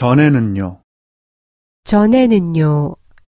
전에는요. 전에는요.